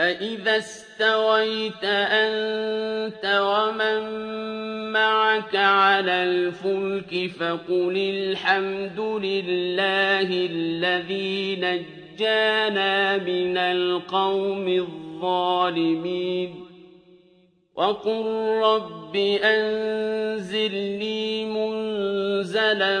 فإذا استويت أنت ومن معك على الفلك فقل الحمد لله الذي نجانا من القوم الظالمين وقل رب أنزلني منزلا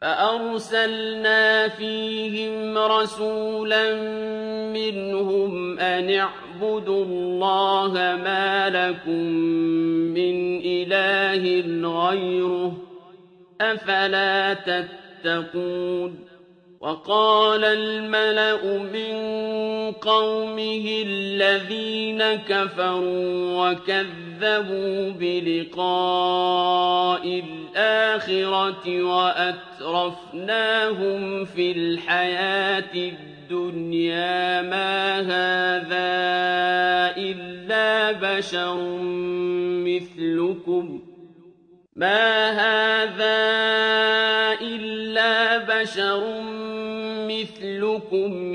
فأرسلنا فيهم رسولا منهم أن اعبدوا الله ما لكم من إله غيره أفلا تتقون وقال الملأ من قومه الذين كفروا وكذبوا بلقاء الآخرة وأترفناهم في الحياة الدنيا ما هذا إلا بشر مثلكم ما هذا إلا بشر مثلكم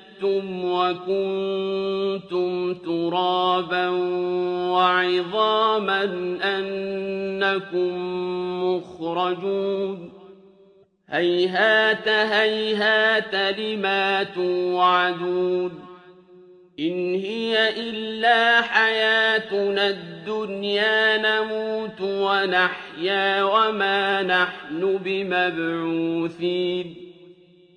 وكنتم ترابا وعظاما أنكم مخرجون هيهات هيهات لما توعدون إن هي إلا حياتنا الدنيا نموت ونحيا وما نحن بمبعوثين